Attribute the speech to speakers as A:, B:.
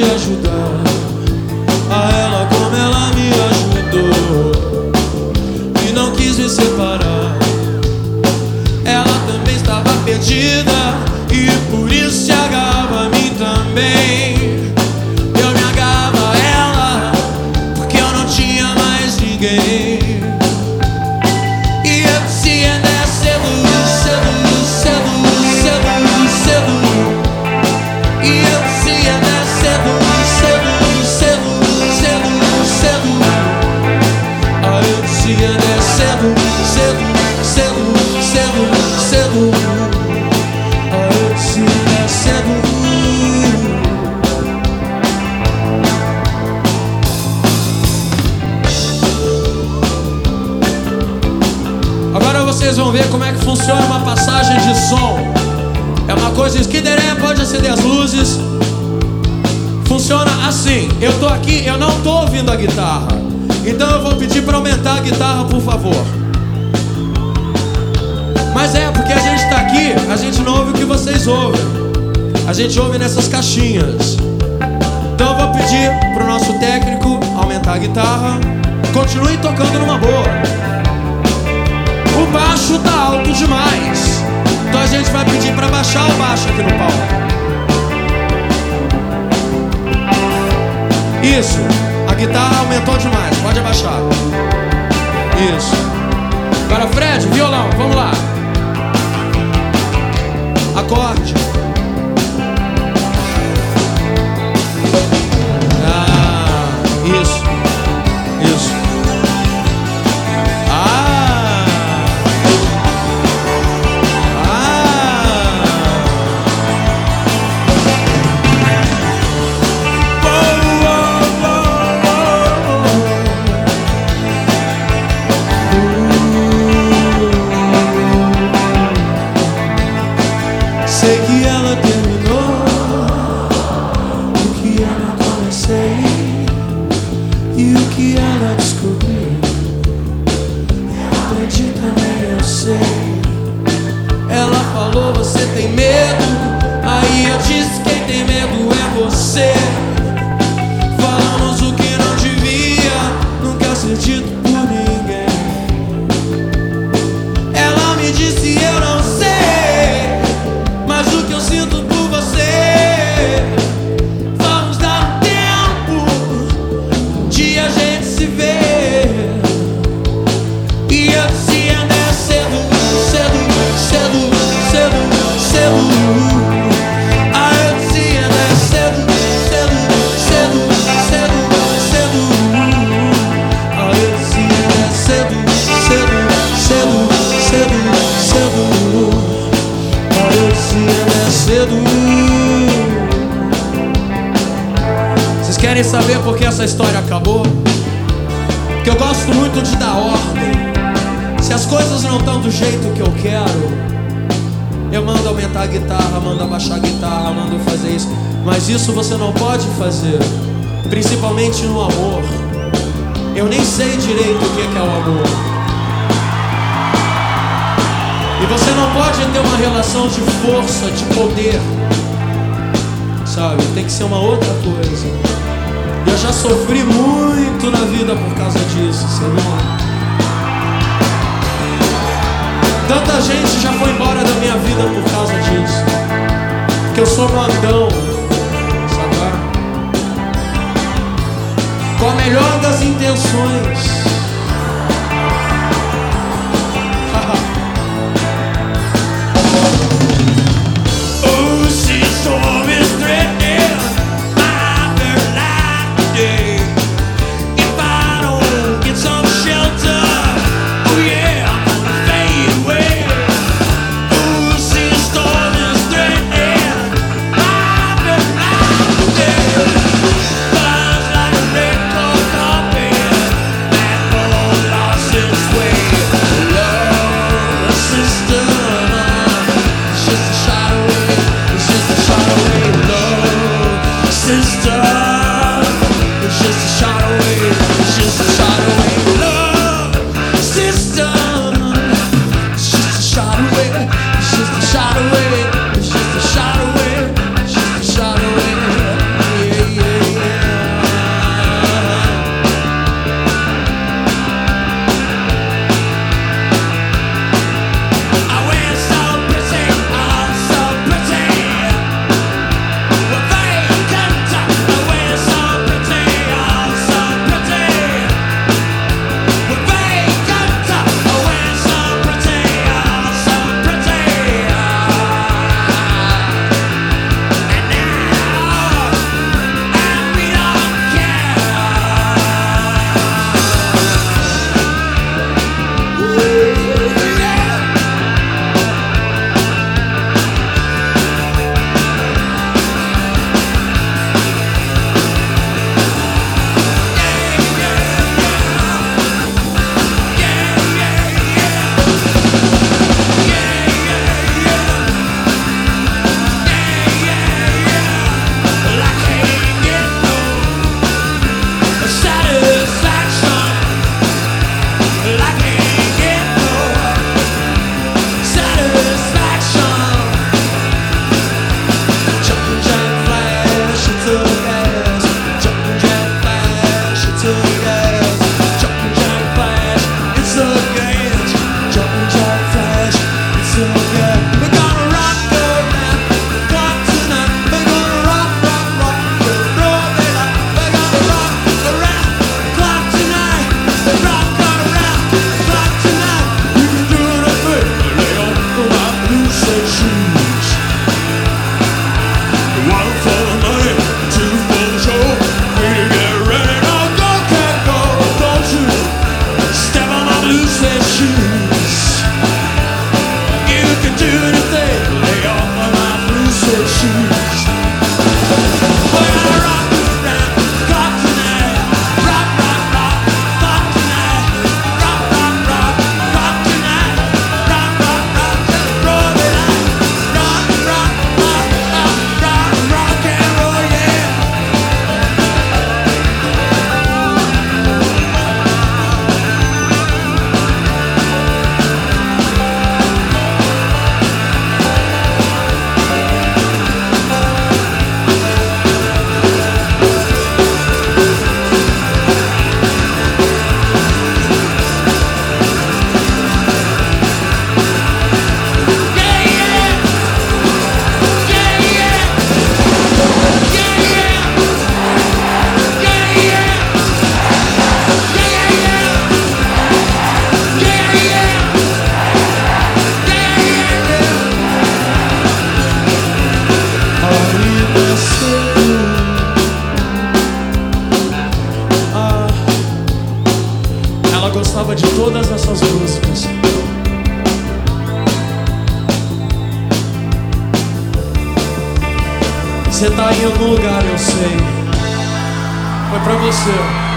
A: Ajudar a ela como ela me ajudou. E não quis me separar. Ela também estava perdida vocês vão ver como é que funciona uma passagem de som. É uma coisa esquideré, pode acender as luzes. Funciona assim. Eu tô aqui, eu não tô ouvindo a guitarra. Então eu vou pedir para aumentar a guitarra, por favor. Mas é porque a gente tá aqui, a gente não ouve o que vocês ouvem. A gente ouve nessas caixinhas. Então eu vou pedir pro nosso técnico aumentar a guitarra. Continue tocando numa boa. Baixo tá alto demais. Então a gente vai pedir para baixar o baixo aqui no palco. Isso. A guitarra aumentou demais. Pode abaixar. Isso. Agora Fred, violão, vamos lá. E o que ela descobriu. Eu aprendi também, eu sei. Ela falou, você tem medo. Querem saber por que essa história acabou? Porque eu gosto muito de dar ordem. Se as coisas não estão do jeito que eu quero, eu mando aumentar a guitarra, mando abaixar a guitarra, mando fazer isso. Mas isso você não pode fazer, principalmente no amor. Eu nem sei direito o que é que é o amor. E você não pode ter uma relação de força, de poder. Sabe? Tem que ser uma outra coisa. Eu já sofri muito na vida por causa disso, sabe? Tanta gente já foi embora da minha vida por causa disso. Porque eu sou mandão, sabe? Com a melhor das intenções. Todas essas músicas. Você tá em algum lugar, eu sei. Foi pra você.